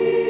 you.